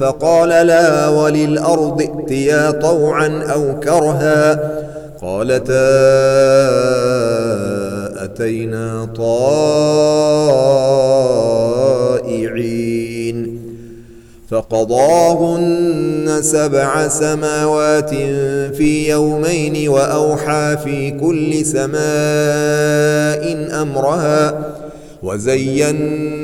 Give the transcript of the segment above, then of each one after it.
فقال لا وللأرض ائتيا طوعا أو كرها قالتا أتينا طائعين فقضاهن سبع سماوات في يومين وأوحى في كل سماء أمرها وزينا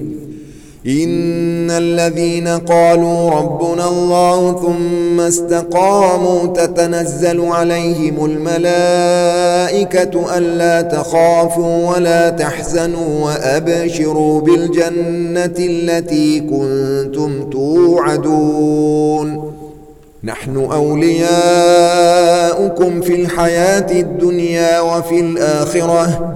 ان الذين قالوا ربنا الله ثم استقاموا تتنزل عليهم الملائكه الا تخافوا ولا تحزنوا وابشروا بالجنه التي كنتم توعدون نحن اولياؤكم في الحياة الدنيا وفي الاخره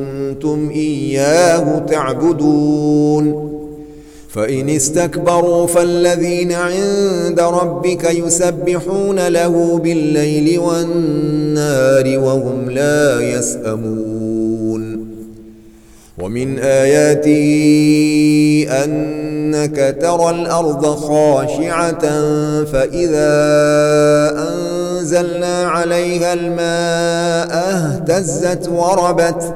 كنتم إياه تعبدون. فإن استكبروا فالذين عند ربك يسبحون له بالليل والنار وهم لا يسأمون. ومن آياته أنك ترى الأرض خاشعة فإذا أنزلنا عليها الماء اهتزت وربت وربت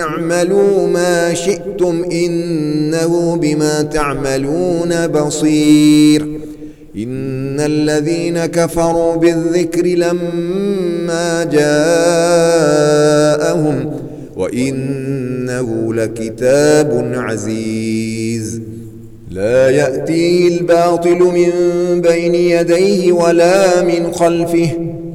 اعملوا ما شئتم انه بما تعملون بصير. ان الذين كفروا بالذكر لما جاءهم وانه لكتاب عزيز. لا يأتيه الباطل من بين يديه ولا من خلفه.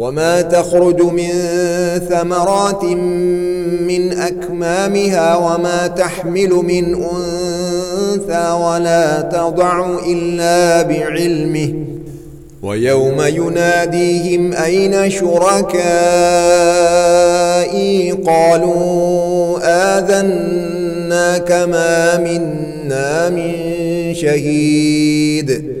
وما تخرج من ثمرات من أكمامها وما تحمل من أنثى ولا تضع إلا بعلمه ويوم يناديهم أين شركائي قالوا آذنا كما منا من شهيد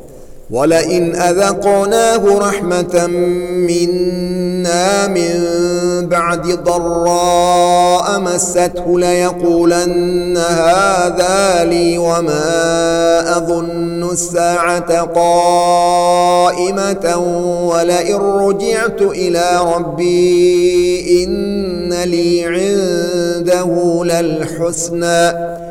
وَلَئِنْ أَذَقْنَاهُ رَحْمَةً مِنَّا مِنْ بَعْدِ ضَرَّاءَ مَسَّتْهُ لَيَقُولَنَّ هَذَا لِي وَمَا أَظُنُّ السَّاعَةَ قَائِمَةً وَلَئِنْ رُجِعْتُ إِلَى رَبِّي إِنَّ لِي عِنْدَهُ لَلْحُسْنَى